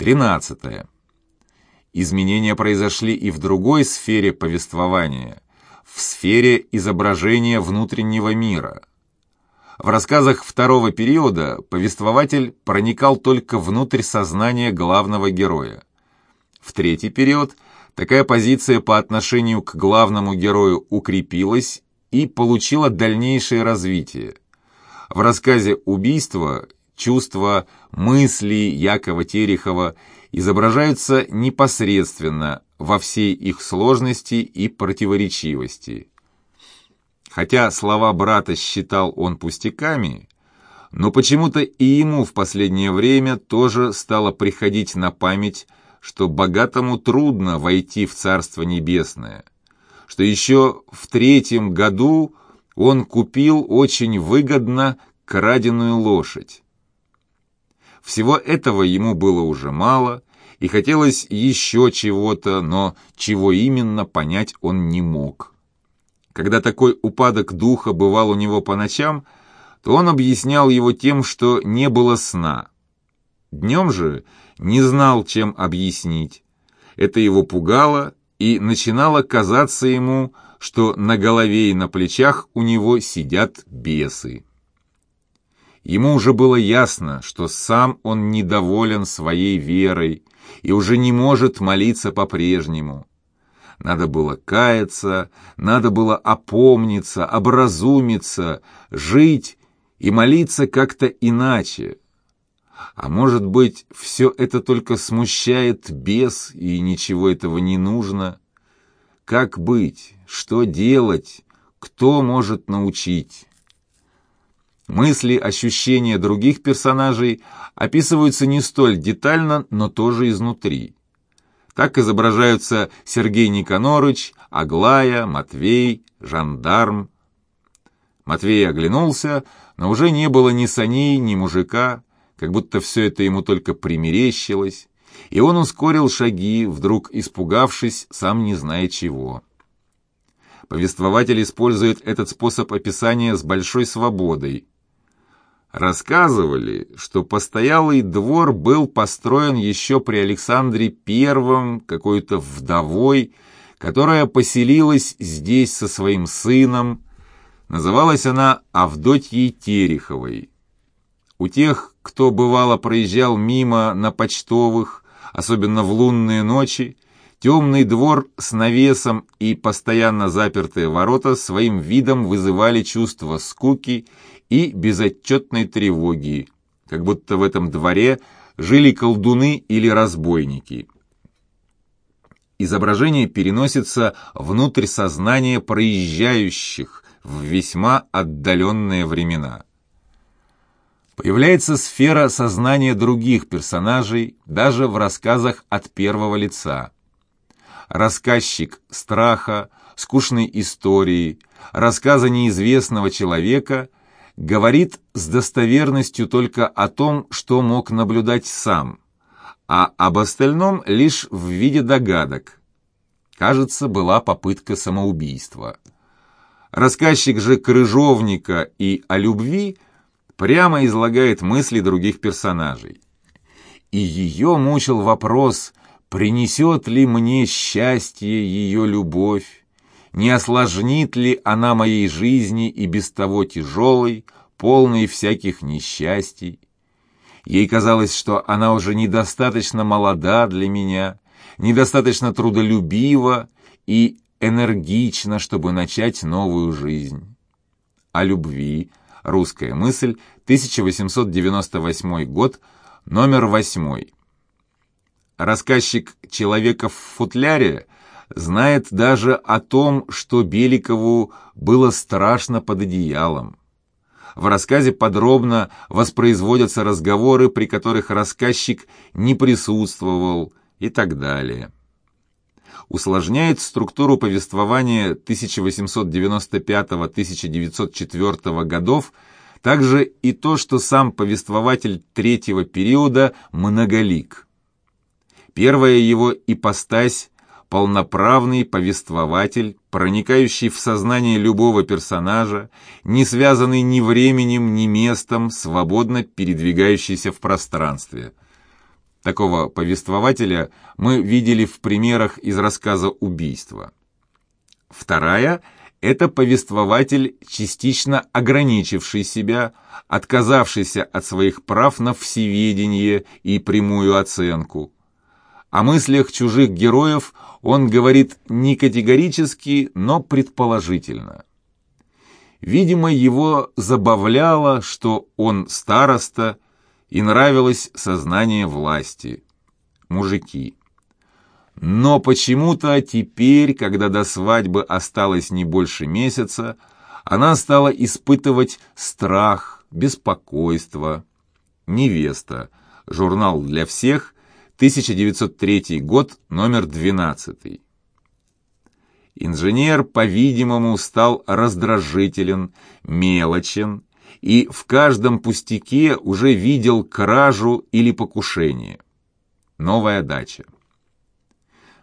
Тринадцатое. Изменения произошли и в другой сфере повествования, в сфере изображения внутреннего мира. В рассказах второго периода повествователь проникал только внутрь сознания главного героя. В третий период такая позиция по отношению к главному герою укрепилась и получила дальнейшее развитие. В рассказе «Убийство» чувства, мысли Якова Терехова изображаются непосредственно во всей их сложности и противоречивости. Хотя слова брата считал он пустяками, но почему-то и ему в последнее время тоже стало приходить на память, что богатому трудно войти в Царство Небесное, что еще в третьем году он купил очень выгодно краденую лошадь. Всего этого ему было уже мало, и хотелось еще чего-то, но чего именно понять он не мог. Когда такой упадок духа бывал у него по ночам, то он объяснял его тем, что не было сна. Днем же не знал, чем объяснить. Это его пугало, и начинало казаться ему, что на голове и на плечах у него сидят бесы. Ему уже было ясно, что сам он недоволен своей верой и уже не может молиться по-прежнему. Надо было каяться, надо было опомниться, образумиться, жить и молиться как-то иначе. А может быть, все это только смущает бес, и ничего этого не нужно? Как быть? Что делать? Кто может научить? Мысли, ощущения других персонажей описываются не столь детально, но тоже изнутри. Так изображаются Сергей Никонорыч, Аглая, Матвей, жандарм. Матвей оглянулся, но уже не было ни саней, ни мужика, как будто все это ему только примерещилось, и он ускорил шаги, вдруг испугавшись, сам не зная чего. Повествователь использует этот способ описания с большой свободой, Рассказывали, что постоялый двор был построен еще при Александре Первом какой-то вдовой, которая поселилась здесь со своим сыном. Называлась она Авдотьей Тереховой. У тех, кто бывало проезжал мимо на почтовых, особенно в лунные ночи, темный двор с навесом и постоянно запертые ворота своим видом вызывали чувство скуки и безотчетной тревоги, как будто в этом дворе жили колдуны или разбойники. Изображение переносится внутрь сознания проезжающих в весьма отдаленные времена. Появляется сфера сознания других персонажей даже в рассказах от первого лица. Рассказчик страха, скучной истории, рассказа неизвестного человека – говорит с достоверностью только о том, что мог наблюдать сам, а об остальном лишь в виде догадок. Кажется, была попытка самоубийства. Рассказчик же Крыжовника и о любви прямо излагает мысли других персонажей. И ее мучил вопрос, принесет ли мне счастье ее любовь, не осложнит ли она моей жизни и без того тяжелой, полной всяких несчастий. Ей казалось, что она уже недостаточно молода для меня, недостаточно трудолюбива и энергична, чтобы начать новую жизнь. О любви. Русская мысль. 1898 год. Номер восьмой. Рассказчик «Человека в футляре» знает даже о том, что Беликову было страшно под одеялом. В рассказе подробно воспроизводятся разговоры, при которых рассказчик не присутствовал и так далее. Усложняет структуру повествования 1895-1904 годов также и то, что сам повествователь третьего периода многолик. Первая его ипостась полноправный повествователь, проникающий в сознание любого персонажа, не связанный ни временем, ни местом, свободно передвигающийся в пространстве. Такого повествователя мы видели в примерах из рассказа «Убийство». Вторая – это повествователь, частично ограничивший себя, отказавшийся от своих прав на всеведение и прямую оценку. О мыслях чужих героев он говорит не категорически, но предположительно. Видимо, его забавляло, что он староста, и нравилось сознание власти. Мужики. Но почему-то теперь, когда до свадьбы осталось не больше месяца, она стала испытывать страх, беспокойство. «Невеста», журнал для всех, 1903 год, номер 12. Инженер, по-видимому, стал раздражителен, мелочен и в каждом пустяке уже видел кражу или покушение. Новая дача.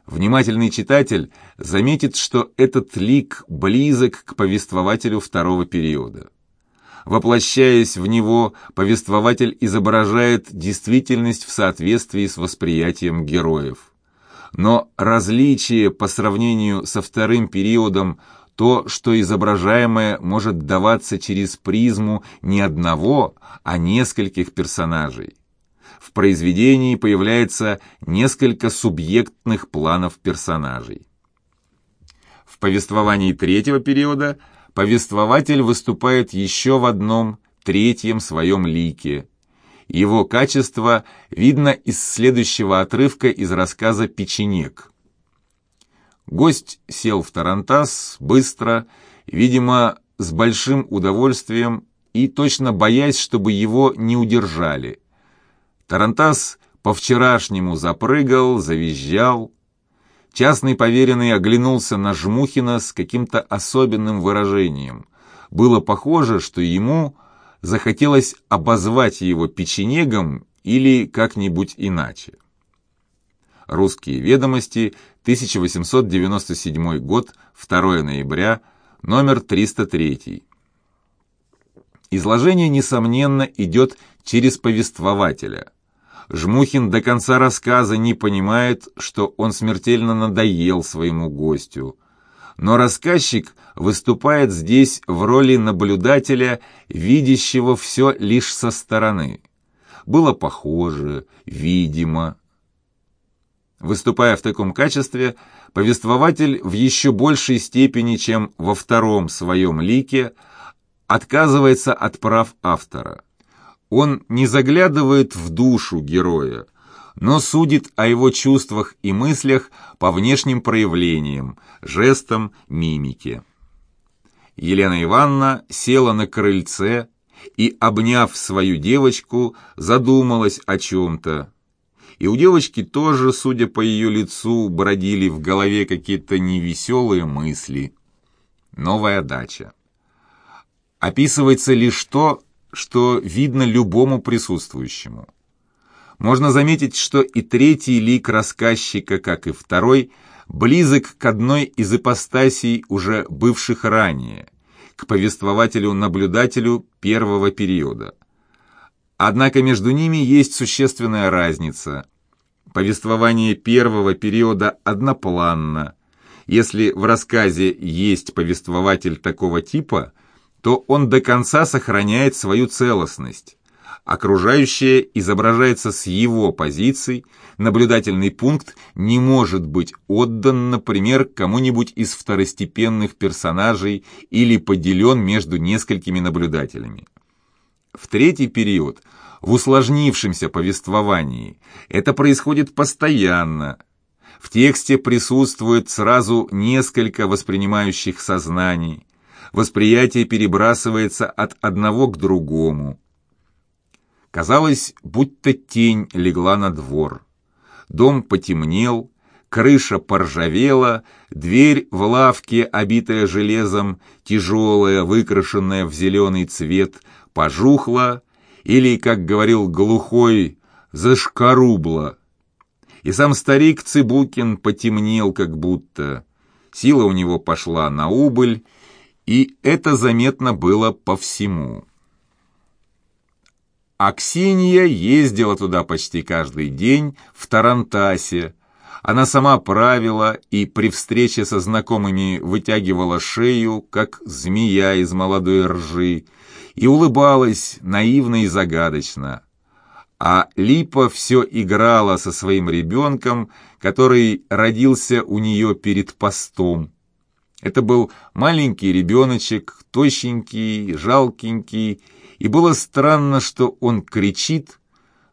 Внимательный читатель заметит, что этот лик близок к повествователю второго периода. Воплощаясь в него, повествователь изображает действительность в соответствии с восприятием героев. Но различие по сравнению со вторым периодом то, что изображаемое может даваться через призму не одного, а нескольких персонажей. В произведении появляется несколько субъектных планов персонажей. В повествовании третьего периода повествователь выступает еще в одном, третьем своем лике – его качество видно из следующего отрывка из рассказа «Печенек». Гость сел в тарантас быстро, видимо, с большим удовольствием и точно боясь, чтобы его не удержали. Тарантас по-вчерашнему запрыгал, завизжал. Частный поверенный оглянулся на Жмухина с каким-то особенным выражением. Было похоже, что ему захотелось обозвать его печенегом или как-нибудь иначе. Русские ведомости, 1897 год, 2 ноября, номер 303. Изложение, несомненно, идет через повествователя. Жмухин до конца рассказа не понимает, что он смертельно надоел своему гостю – но рассказчик выступает здесь в роли наблюдателя, видящего все лишь со стороны. Было похоже, видимо. Выступая в таком качестве, повествователь в еще большей степени, чем во втором своем лике, отказывается от прав автора. Он не заглядывает в душу героя, но судит о его чувствах и мыслях по внешним проявлениям, жестам, мимике. Елена Ивановна села на крыльце и, обняв свою девочку, задумалась о чем-то. И у девочки тоже, судя по ее лицу, бродили в голове какие-то невеселые мысли. Новая дача. Описывается лишь то, что видно любому присутствующему. Можно заметить, что и третий лик рассказчика, как и второй, близок к одной из ипостасей, уже бывших ранее, к повествователю-наблюдателю первого периода. Однако между ними есть существенная разница. Повествование первого периода однопланно. Если в рассказе есть повествователь такого типа, то он до конца сохраняет свою целостность Окружающее изображается с его позиций, наблюдательный пункт не может быть отдан, например, кому-нибудь из второстепенных персонажей или поделен между несколькими наблюдателями. В третий период, в усложнившемся повествовании, это происходит постоянно. В тексте присутствует сразу несколько воспринимающих сознаний. Восприятие перебрасывается от одного к другому. Казалось, будто тень легла на двор. Дом потемнел, крыша поржавела, дверь в лавке, обитая железом, тяжелая, выкрашенная в зеленый цвет, пожухла, или, как говорил глухой, зашкарубла. И сам старик Цыбукин потемнел как будто. Сила у него пошла на убыль, и это заметно было по всему. А ездила туда почти каждый день в Тарантасе. Она сама правила и при встрече со знакомыми вытягивала шею, как змея из молодой ржи, и улыбалась наивно и загадочно. А Липа все играла со своим ребенком, который родился у нее перед постом. Это был маленький ребеночек, тощенький, жалкенький, и было странно, что он кричит,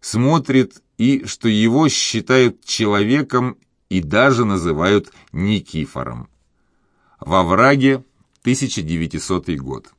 смотрит и что его считают человеком и даже называют Никифором. Во враге 1900 год.